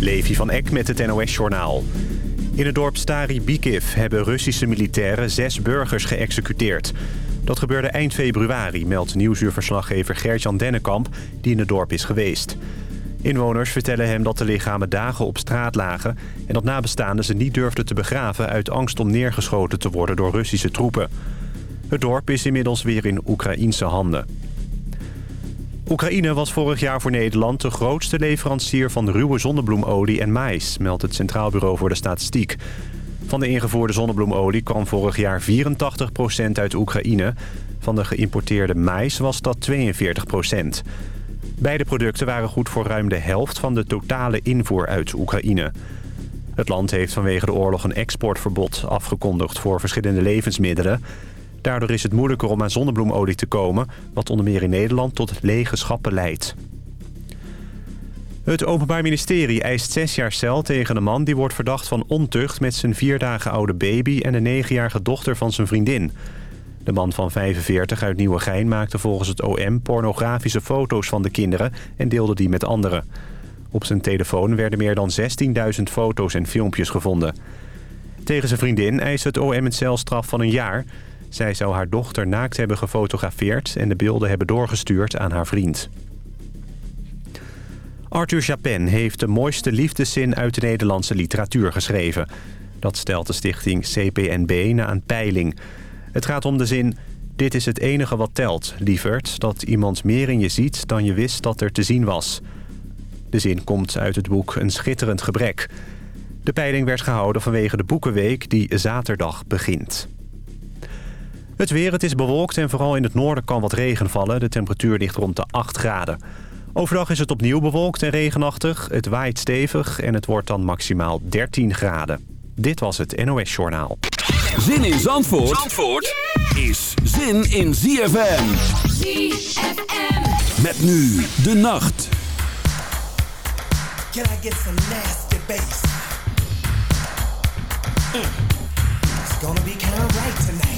Levi van Eck met het NOS-journaal. In het dorp Stari Bikiv hebben Russische militairen zes burgers geëxecuteerd. Dat gebeurde eind februari, meldt nieuwsuurverslaggever Gert-Jan Dennekamp... die in het dorp is geweest. Inwoners vertellen hem dat de lichamen dagen op straat lagen... en dat nabestaanden ze niet durfden te begraven... uit angst om neergeschoten te worden door Russische troepen. Het dorp is inmiddels weer in Oekraïense handen. Oekraïne was vorig jaar voor Nederland de grootste leverancier van ruwe zonnebloemolie en mais, meldt het Centraal Bureau voor de Statistiek. Van de ingevoerde zonnebloemolie kwam vorig jaar 84% uit Oekraïne. Van de geïmporteerde mais was dat 42%. Beide producten waren goed voor ruim de helft van de totale invoer uit Oekraïne. Het land heeft vanwege de oorlog een exportverbod afgekondigd voor verschillende levensmiddelen. Daardoor is het moeilijker om aan zonnebloemolie te komen... wat onder meer in Nederland tot lege schappen leidt. Het Openbaar Ministerie eist zes jaar cel tegen een man... die wordt verdacht van ontucht met zijn vier dagen oude baby... en de negenjarige dochter van zijn vriendin. De man van 45 uit Nieuwegein maakte volgens het OM... pornografische foto's van de kinderen en deelde die met anderen. Op zijn telefoon werden meer dan 16.000 foto's en filmpjes gevonden. Tegen zijn vriendin eist het OM een celstraf van een jaar... Zij zou haar dochter naakt hebben gefotografeerd... en de beelden hebben doorgestuurd aan haar vriend. Arthur Japin heeft de mooiste liefdeszin uit de Nederlandse literatuur geschreven. Dat stelt de stichting CPNB na een peiling. Het gaat om de zin... Dit is het enige wat telt, lieverd, dat iemand meer in je ziet dan je wist dat er te zien was. De zin komt uit het boek Een schitterend gebrek. De peiling werd gehouden vanwege de Boekenweek die zaterdag begint. Het weer, het is bewolkt en vooral in het noorden kan wat regen vallen. De temperatuur ligt rond de 8 graden. Overdag is het opnieuw bewolkt en regenachtig. Het waait stevig en het wordt dan maximaal 13 graden. Dit was het NOS Journaal. Zin in Zandvoort, Zandvoort is zin in ZFM. ZFM. Met nu de nacht. Can I get some nasty bass? Mm. It's gonna be kind of right tonight.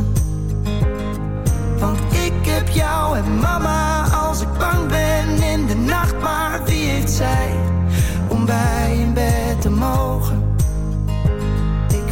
En mama als ik bang ben in de nacht. Maar wie heeft zij om bij in bed te mogen? Ik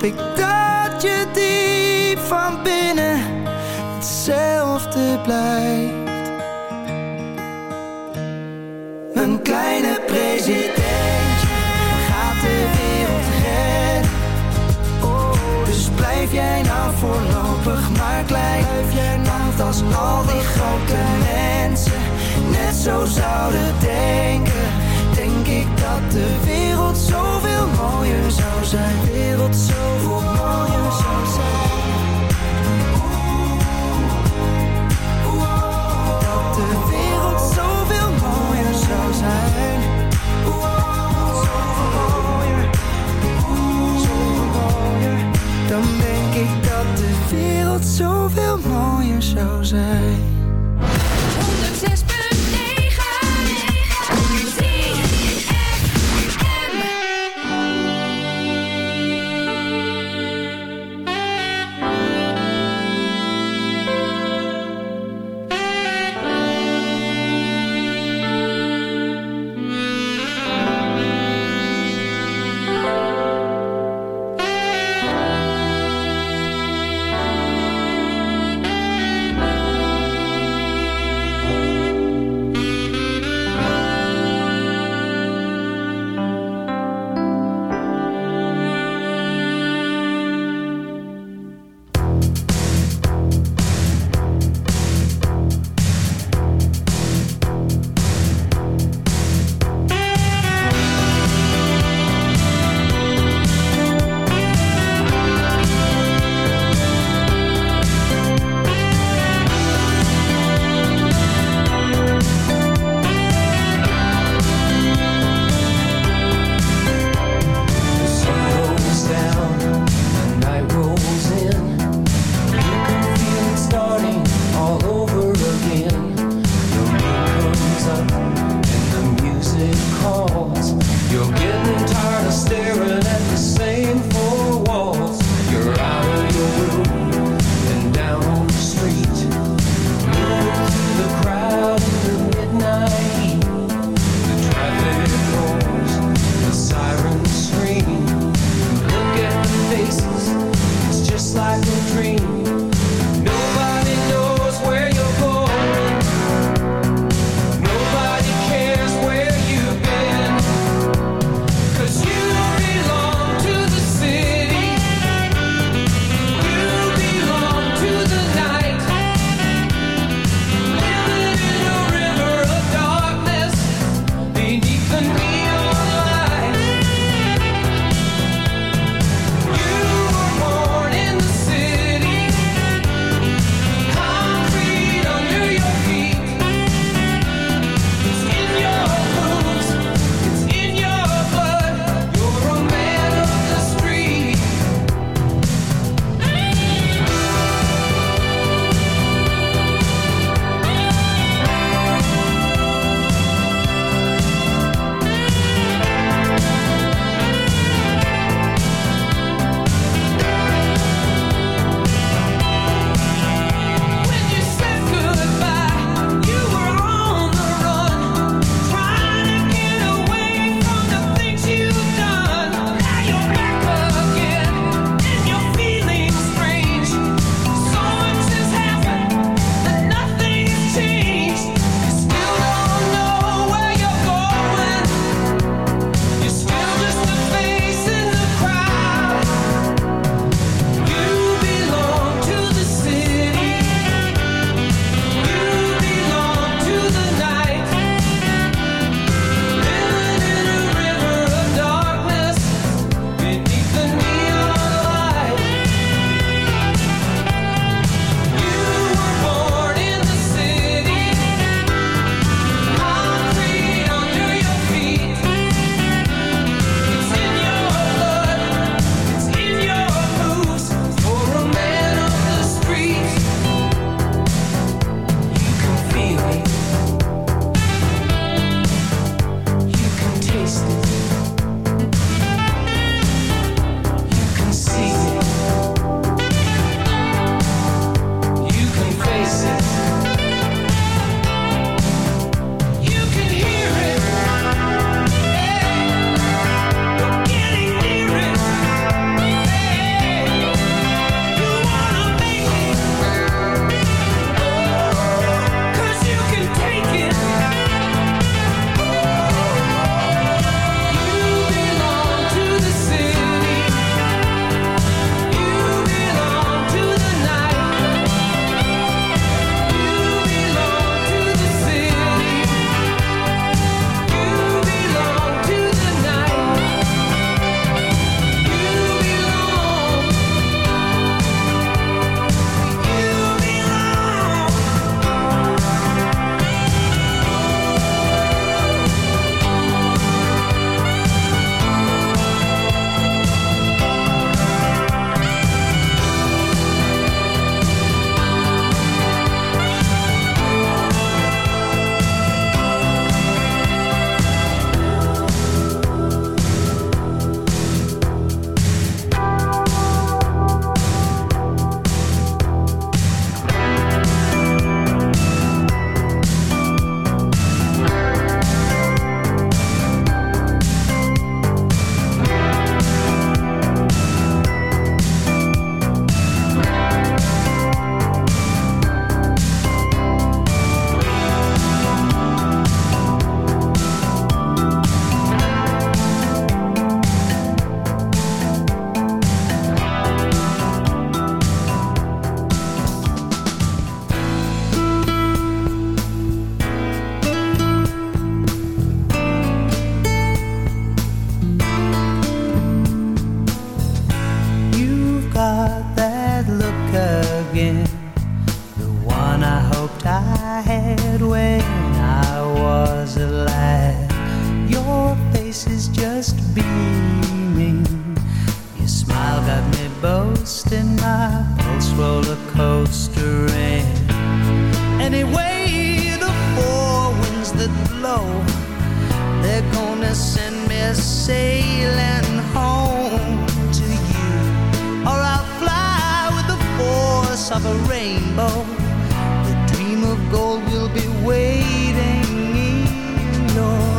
Hoop ik dat je diep van binnen hetzelfde blijft. Een kleine presidentje gaat de wereld redden. Oh, dus blijf jij nou voorlopig maar klein. Want als al die grote mensen net zo zouden denken, denk ik dat de wereld zoveel mooier zou zijn. De wereld zoveel mooier zou zijn. Dat de wereld zoveel mooier zou zijn. Mooier. Mooier. Dan denk ik dat de wereld zoveel mooier zou zijn. of a rainbow. The dream of gold will be waiting in your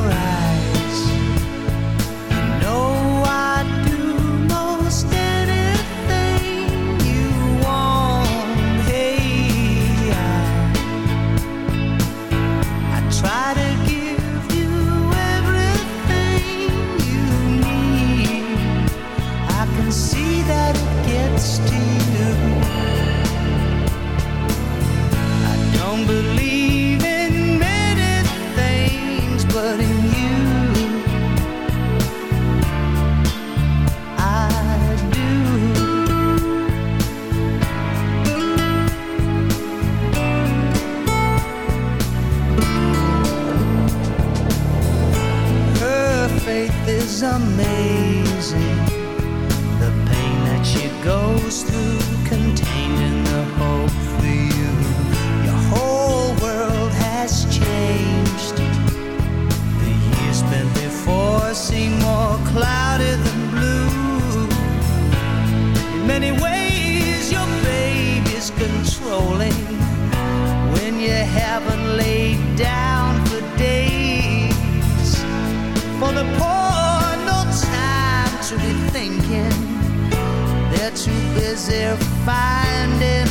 They're too busy finding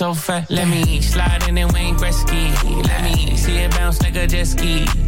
so fat. Let me slide in and Wayne Gretzky. Let me see it bounce like a jet ski.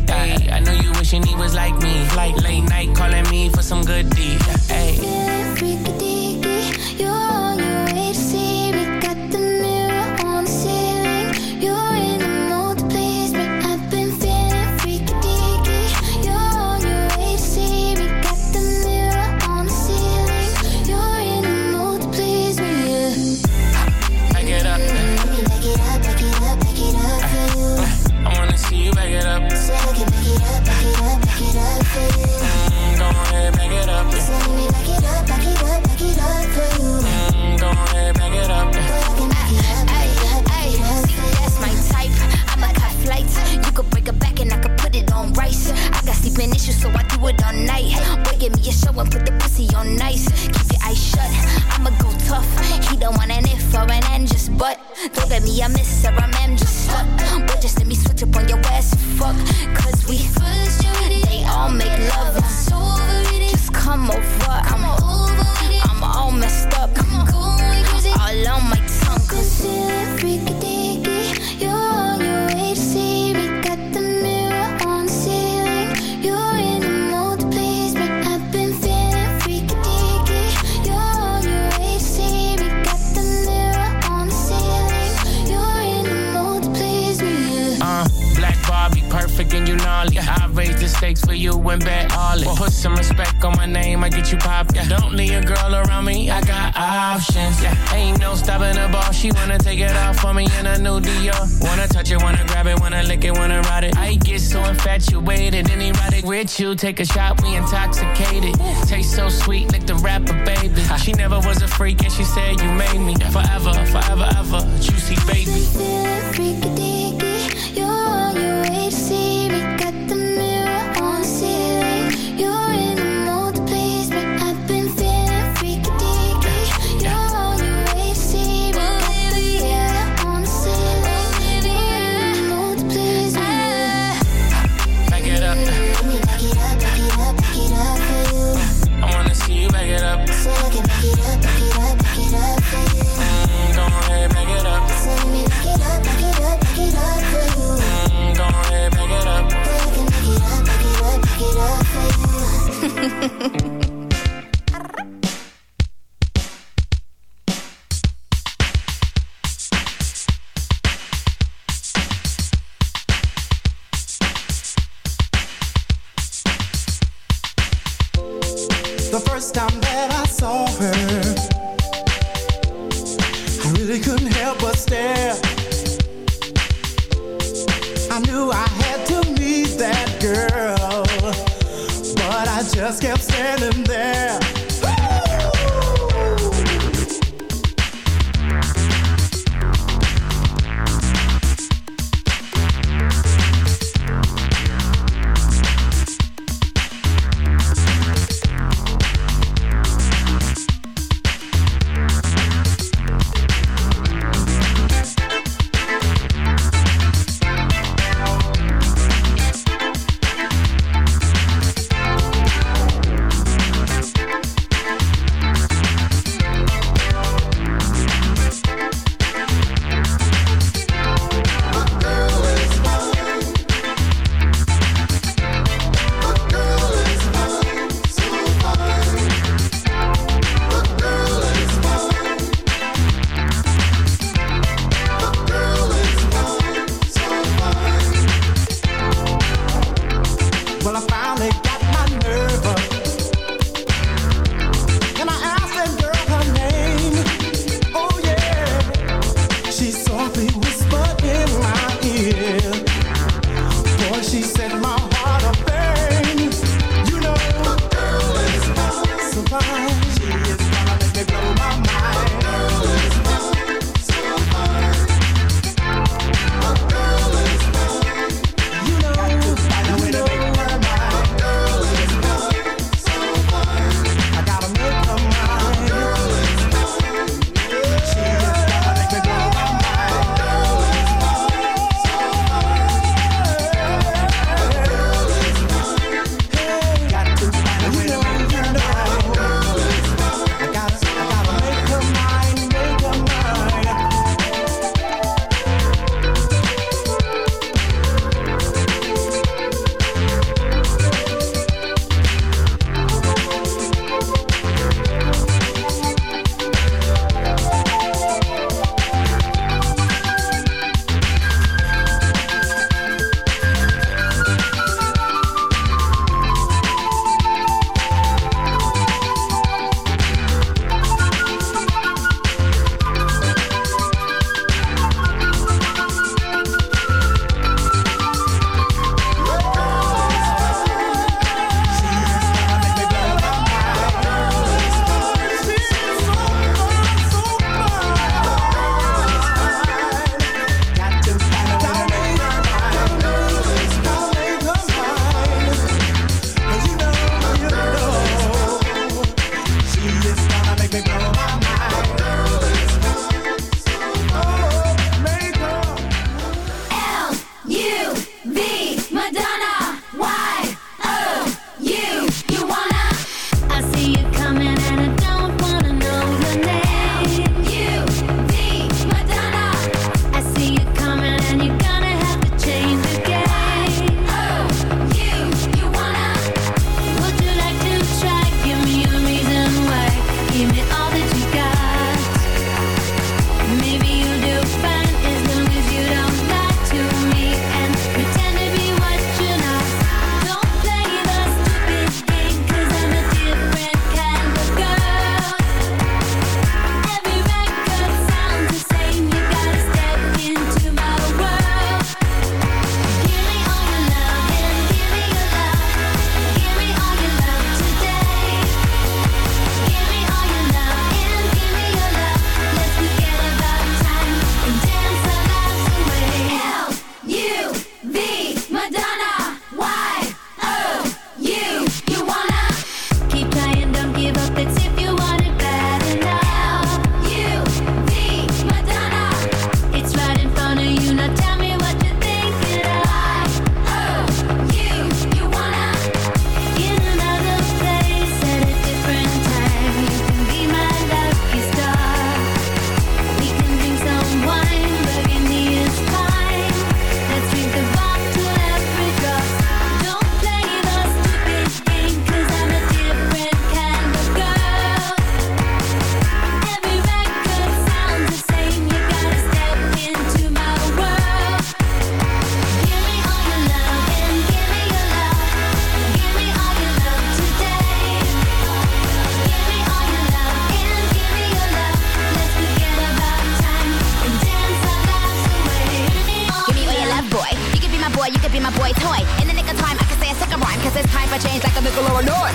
boy, you could be my boy toy. In the nick of time, I can say a sick rhyme, cause it's time for change like a nickel or oh, a dime.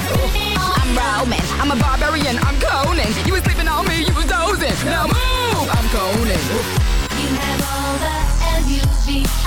I'm Roman, I'm a barbarian, I'm Conan. You was sleeping on me, you was dozing. Now move, I'm Conan. You have all the L-U-V-I.